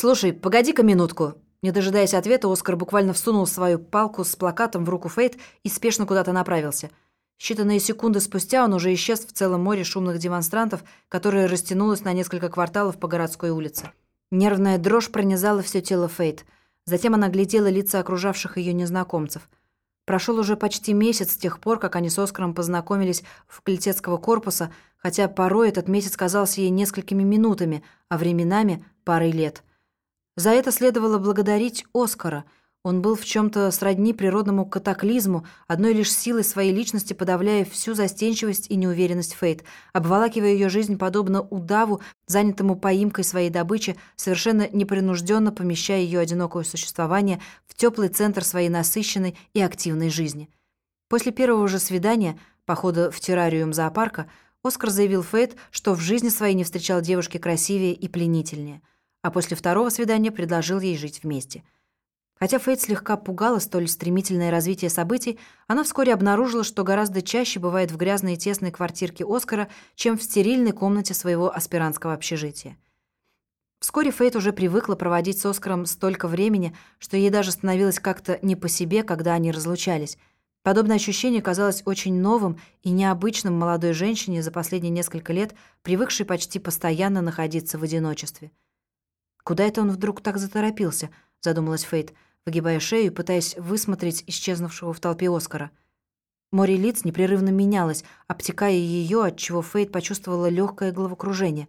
«Слушай, погоди-ка минутку». Не дожидаясь ответа, Оскар буквально всунул свою палку с плакатом в руку Фейт и спешно куда-то направился. Считанные секунды спустя он уже исчез в целом море шумных демонстрантов, которое растянулось на несколько кварталов по городской улице. Нервная дрожь пронизала все тело Фейт. Затем она глядела лица окружавших ее незнакомцев – Прошел уже почти месяц с тех пор, как они с Оскаром познакомились в факультетского корпуса, хотя порой этот месяц казался ей несколькими минутами, а временами – парой лет. За это следовало благодарить Оскара – он был в чем-то сродни природному катаклизму, одной лишь силой своей личности подавляя всю застенчивость и неуверенность Фейт, обволакивая ее жизнь подобно удаву, занятому поимкой своей добычи, совершенно непринужденно помещая ее одинокое существование в теплый центр своей насыщенной и активной жизни. После первого же свидания, похода в террариум зоопарка, Оскар заявил Фейт, что в жизни своей не встречал девушки красивее и пленительнее, а после второго свидания предложил ей жить вместе – Хотя Фейт слегка пугала столь стремительное развитие событий, она вскоре обнаружила, что гораздо чаще бывает в грязной и тесной квартирке Оскара, чем в стерильной комнате своего аспирантского общежития. Вскоре Фейт уже привыкла проводить с Оскаром столько времени, что ей даже становилось как-то не по себе, когда они разлучались. Подобное ощущение казалось очень новым и необычным молодой женщине за последние несколько лет, привыкшей почти постоянно находиться в одиночестве. «Куда это он вдруг так заторопился?» – задумалась Фейт – выгибая шею и пытаясь высмотреть исчезнувшего в толпе Оскара. Море лиц непрерывно менялось, обтекая ее, отчего Фейт почувствовала легкое головокружение.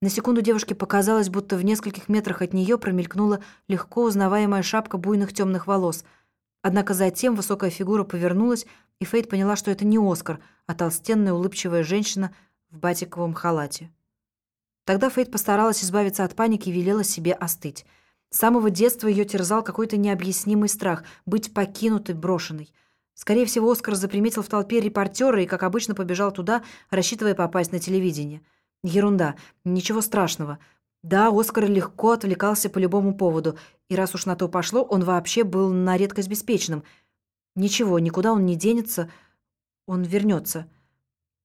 На секунду девушке показалось, будто в нескольких метрах от нее промелькнула легко узнаваемая шапка буйных темных волос. Однако затем высокая фигура повернулась, и Фейт поняла, что это не Оскар, а толстенная улыбчивая женщина в батиковом халате. Тогда Фейт постаралась избавиться от паники и велела себе остыть – с самого детства ее терзал какой-то необъяснимый страх — быть покинутой, брошенной. Скорее всего, Оскар заприметил в толпе репортера и, как обычно, побежал туда, рассчитывая попасть на телевидение. Ерунда, ничего страшного. Да, Оскар легко отвлекался по любому поводу, и раз уж на то пошло, он вообще был на редкость беспечным. Ничего, никуда он не денется, он вернется.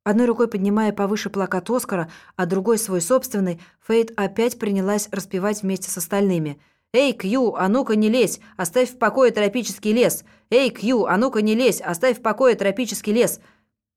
Одной рукой поднимая повыше плакат Оскара, а другой свой собственный, Фейт опять принялась распевать вместе с остальными — «Эй, Кью, а ну-ка не лезь, оставь в покое тропический лес! Эй, Кью, а ну-ка не лезь, оставь в покое тропический лес!»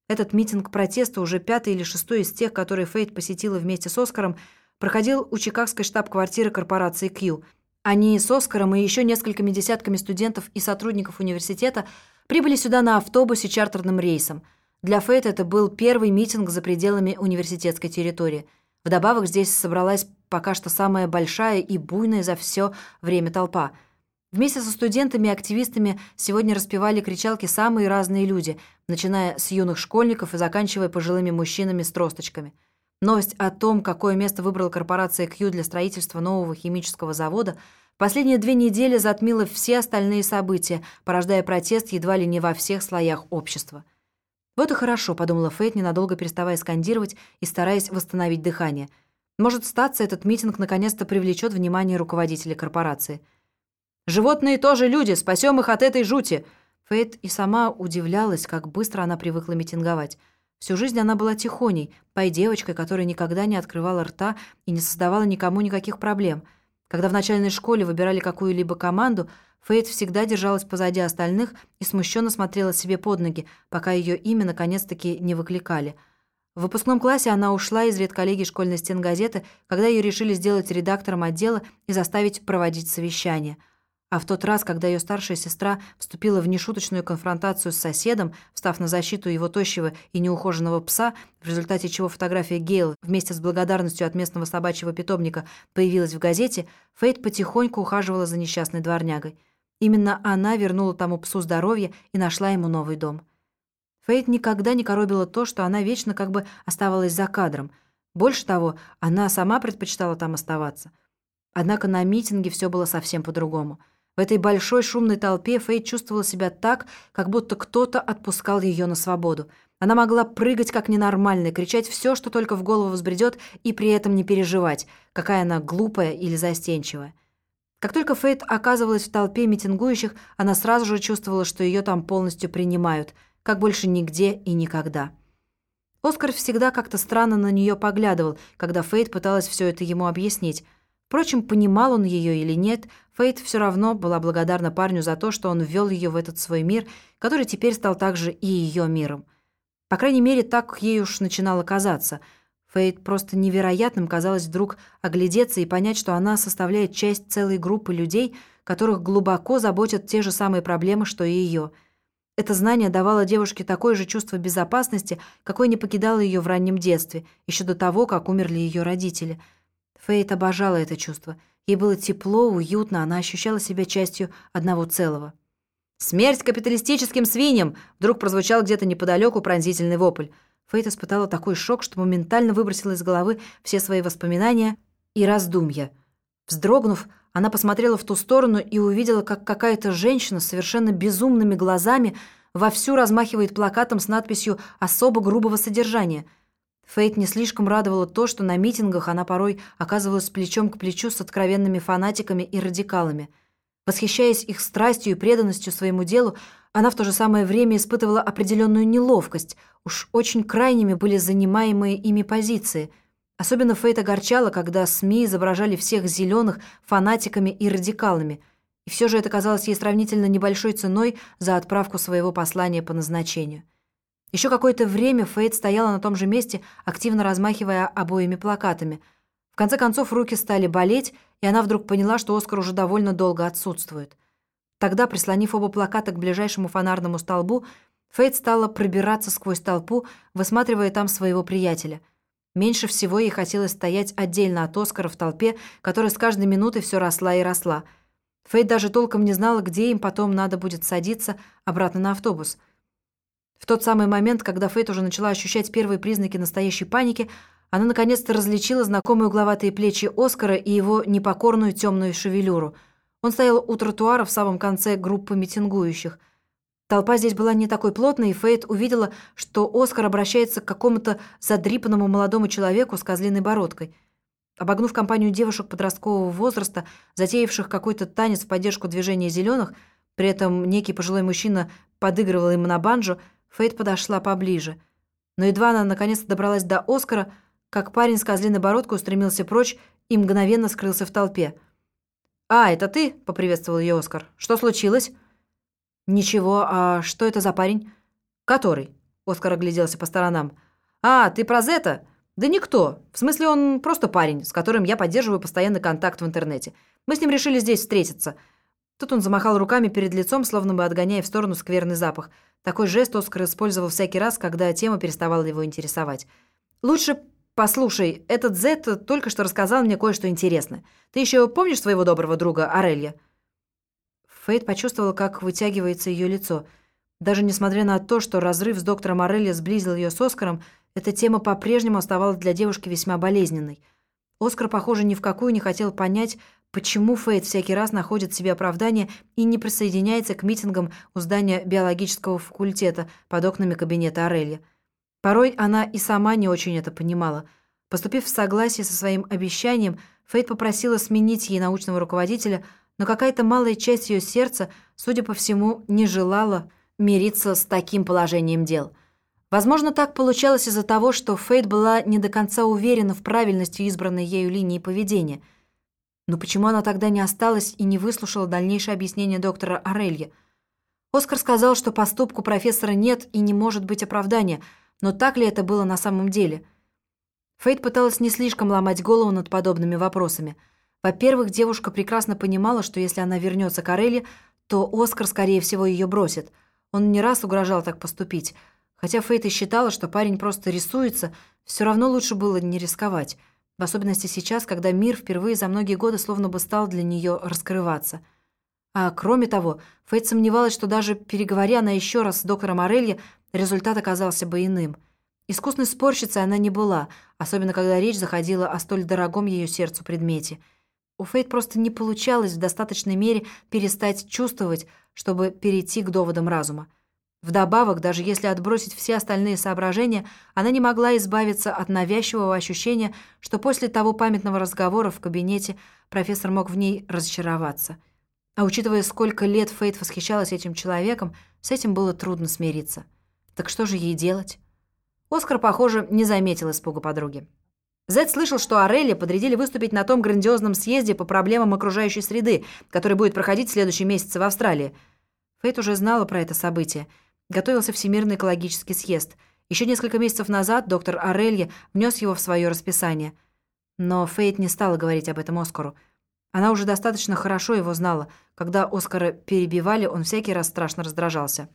Этот митинг протеста, уже пятый или шестой из тех, которые Фейт посетила вместе с Оскаром, проходил у чикагской штаб-квартиры корпорации Кью. Они с Оскаром и еще несколькими десятками студентов и сотрудников университета прибыли сюда на автобусе чартерным рейсом. Для Фейт это был первый митинг за пределами университетской территории. Вдобавок здесь собралась пока что самая большая и буйная за все время толпа. Вместе со студентами и активистами сегодня распевали кричалки самые разные люди, начиная с юных школьников и заканчивая пожилыми мужчинами с тросточками. Новость о том, какое место выбрала корпорация Q для строительства нового химического завода, последние две недели затмила все остальные события, порождая протест едва ли не во всех слоях общества. «Вот и хорошо», — подумала Фейт, ненадолго переставая скандировать и стараясь восстановить дыхание — может, статься этот митинг наконец-то привлечет внимание руководителей корпорации. «Животные тоже люди, спасем их от этой жути!» Фейт и сама удивлялась, как быстро она привыкла митинговать. Всю жизнь она была тихоней, пой девочкой, которая никогда не открывала рта и не создавала никому никаких проблем. Когда в начальной школе выбирали какую-либо команду, Фейт всегда держалась позади остальных и смущенно смотрела себе под ноги, пока ее имя наконец-таки не выкликали – в выпускном классе она ушла из редколлегии школьной стенгазеты, когда ее решили сделать редактором отдела и заставить проводить совещание. А в тот раз, когда ее старшая сестра вступила в нешуточную конфронтацию с соседом, встав на защиту его тощего и неухоженного пса, в результате чего фотография Гейл вместе с благодарностью от местного собачьего питомника появилась в газете, Фейт потихоньку ухаживала за несчастной дворнягой. Именно она вернула тому псу здоровье и нашла ему новый дом. Фейт никогда не коробила то, что она вечно как бы оставалась за кадром. Больше того, она сама предпочитала там оставаться. Однако на митинге все было совсем по-другому. В этой большой шумной толпе Фейт чувствовала себя так, как будто кто-то отпускал ее на свободу. Она могла прыгать как ненормальная, кричать все, что только в голову взбредет, и при этом не переживать, какая она глупая или застенчивая. Как только Фейт оказывалась в толпе митингующих, она сразу же чувствовала, что ее там полностью принимают – как больше нигде и никогда. Оскар всегда как-то странно на нее поглядывал, когда Фейт пыталась все это ему объяснить. Впрочем, понимал он ее или нет, Фейт все равно была благодарна парню за то, что он ввел ее в этот свой мир, который теперь стал также и ее миром. По крайней мере, так ей уж начинало казаться. Фейт просто невероятным казалось вдруг оглядеться и понять, что она составляет часть целой группы людей, которых глубоко заботят те же самые проблемы, что и ее. Это знание давало девушке такое же чувство безопасности, какое не покидало ее в раннем детстве, еще до того, как умерли ее родители – Фейт обожала это чувство. Ей было тепло, уютно, она ощущала себя частью одного целого. «Смерть капиталистическим свиньям!» Вдруг прозвучал где-то неподалеку пронзительный вопль. Фейт испытала такой шок, что моментально выбросила из головы все свои воспоминания и раздумья. Вздрогнув, она посмотрела в ту сторону и увидела, как какая-то женщина с совершенно безумными глазами вовсю размахивает плакатом с надписью «Особо грубого содержания», Фейт не слишком радовало то, что на митингах она порой оказывалась плечом к плечу с откровенными фанатиками и радикалами. Восхищаясь их страстью и преданностью своему делу, она в то же самое время испытывала определенную неловкость. Уж очень крайними были занимаемые ими позиции. Особенно Фейт огорчала, когда СМИ изображали всех зеленых фанатиками и радикалами. И все же это казалось ей сравнительно небольшой ценой за отправку своего послания по назначению. Еще какое-то время Фейт стояла на том же месте, активно размахивая обоими плакатами. В конце концов руки стали болеть, и она вдруг поняла, что Оскар уже довольно долго отсутствует. Тогда, прислонив оба плаката к ближайшему фонарному столбу, Фейт стала пробираться сквозь толпу, высматривая там своего приятеля. Меньше всего ей хотелось стоять отдельно от Оскара в толпе, которая с каждой минутой все росла и росла. Фейт даже толком не знала, где им потом надо будет садиться обратно на автобус – в тот самый момент, когда Фейт уже начала ощущать первые признаки настоящей паники, она наконец-то различила знакомые угловатые плечи Оскара и его непокорную темную шевелюру. Он стоял у тротуара в самом конце группы митингующих. Толпа здесь была не такой плотной, и Фейт увидела, что Оскар обращается к какому-то задрипанному молодому человеку с козлиной бородкой. Обогнув компанию девушек подросткового возраста, затеявших какой-то танец в поддержку движения зеленых, при этом некий пожилой мужчина подыгрывал им на банджо, Фейт подошла поближе. Но едва она наконец-то добралась до Оскара, как парень с козлиной бородкой устремился прочь и мгновенно скрылся в толпе. «А, это ты?» — поприветствовал ее Оскар. «Что случилось?» «Ничего, а что это за парень?» «Который?» — Оскар огляделся по сторонам. «А, ты про Зета?» «Да никто. В смысле, он просто парень, с которым я поддерживаю постоянный контакт в интернете. Мы с ним решили здесь встретиться». Тут он замахал руками перед лицом, словно бы отгоняя в сторону скверный запах — такой жест Оскар использовал всякий раз, когда тема переставала его интересовать. «Лучше послушай, этот Зет только что рассказал мне кое-что интересное. Ты еще помнишь своего доброго друга Орелья?» Фейт почувствовал, как вытягивается ее лицо. Даже несмотря на то, что разрыв с доктором Орелья сблизил ее с Оскаром, эта тема по-прежнему оставалась для девушки весьма болезненной. Оскар, похоже, ни в какую не хотел понять, Почему Фейт всякий раз находит себе оправдание и не присоединяется к митингам у здания биологического факультета под окнами кабинета Орелья? Порой она и сама не очень это понимала. Поступив в согласие со своим обещанием, Фейт попросила сменить ей научного руководителя, но какая-то малая часть ее сердца, судя по всему, не желала мириться с таким положением дел. Возможно, так получалось из-за того, что Фейт была не до конца уверена в правильности избранной ею линии поведения – но почему она тогда не осталась и не выслушала дальнейшее объяснение доктора Орелья? Оскар сказал, что поступку профессора нет и не может быть оправдания, но так ли это было на самом деле? Фейт пыталась не слишком ломать голову над подобными вопросами. Во-первых, девушка прекрасно понимала, что если она вернется к Орелье, то Оскар, скорее всего, ее бросит. Он не раз угрожал так поступить. Хотя Фейт и считала, что парень просто рисуется, все равно лучше было не рисковать – в особенности сейчас, когда мир впервые за многие годы словно бы стал для нее раскрываться. А кроме того, Фейт сомневалась, что даже переговоря она еще раз с доктором Орелье, результат оказался бы иным. Искусной спорщицей она не была, особенно когда речь заходила о столь дорогом ее сердцу предмете. У Фейт просто не получалось в достаточной мере перестать чувствовать, чтобы перейти к доводам разума. Вдобавок, даже если отбросить все остальные соображения, она не могла избавиться от навязчивого ощущения, что после того памятного разговора в кабинете профессор мог в ней разочароваться. А учитывая, сколько лет Фейт восхищалась этим человеком, с этим было трудно смириться. Так что же ей делать? Оскар, похоже, не заметил испуга подруги. Зед слышал, что Орелли подрядили выступить на том грандиозном съезде по проблемам окружающей среды, который будет проходить в следующем месяце в Австралии. Фейт уже знала про это событие. Готовился Всемирный экологический съезд. Еще несколько месяцев назад доктор Орелье внес его в свое расписание. Но Фейт не стала говорить об этом Оскару. Она уже достаточно хорошо его знала. Когда Оскара перебивали, он всякий раз страшно раздражался.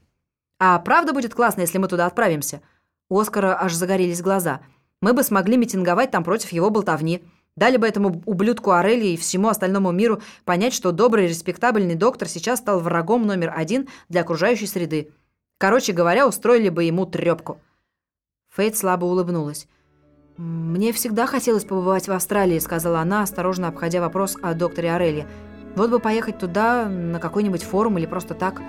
«А правда будет классно, если мы туда отправимся?» У Оскара аж загорелись глаза – мы бы смогли митинговать там против его болтовни. Дали бы этому ублюдку Орелли и всему остальному миру понять, что добрый респектабельный доктор сейчас стал врагом номер один для окружающей среды. Короче говоря, устроили бы ему трёпку. Фейт слабо улыбнулась. «Мне всегда хотелось побывать в Австралии», — сказала она, осторожно обходя вопрос о докторе Орелли. «Вот бы поехать туда, на какой-нибудь форум или просто так».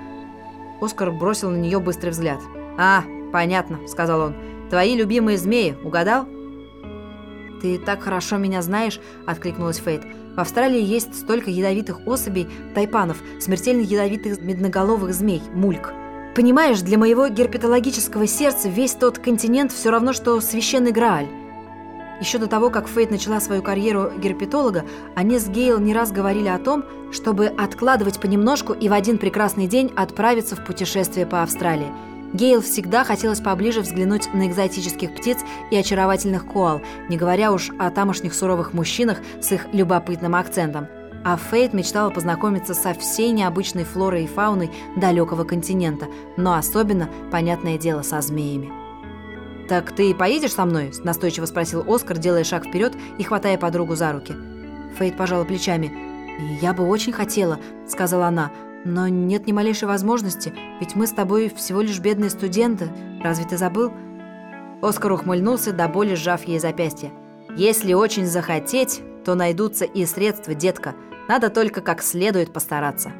Оскар бросил на нее быстрый взгляд. «А, понятно», — сказал он. Твои любимые змеи, угадал?» «Ты так хорошо меня знаешь», — откликнулась Фейт. «В Австралии есть столько ядовитых особей, тайпанов, смертельно ядовитых медноголовых змей, мульк. Понимаешь, для моего герпетологического сердца весь тот континент все равно, что священный Грааль». Еще до того, как Фейт начала свою карьеру герпетолога, они с Гейл не раз говорили о том, чтобы откладывать понемножку и в один прекрасный день отправиться в путешествие по Австралии – Гейл всегда хотелось поближе взглянуть на экзотических птиц и очаровательных коал, не говоря уж о тамошних суровых мужчинах с их любопытным акцентом. А Фейт мечтала познакомиться со всей необычной флорой и фауной далекого континента, но особенно, понятное дело, со змеями. «Так ты поедешь со мной?» – настойчиво спросил Оскар, делая шаг вперед и хватая подругу за руки. Фейт пожала плечами. «Я бы очень хотела», – сказала она, – но нет ни малейшей возможности, ведь мы с тобой всего лишь бедные студенты. Разве ты забыл?» Оскар ухмыльнулся, до боли сжав ей запястье. «Если очень захотеть, то найдутся и средства, детка. Надо только как следует постараться».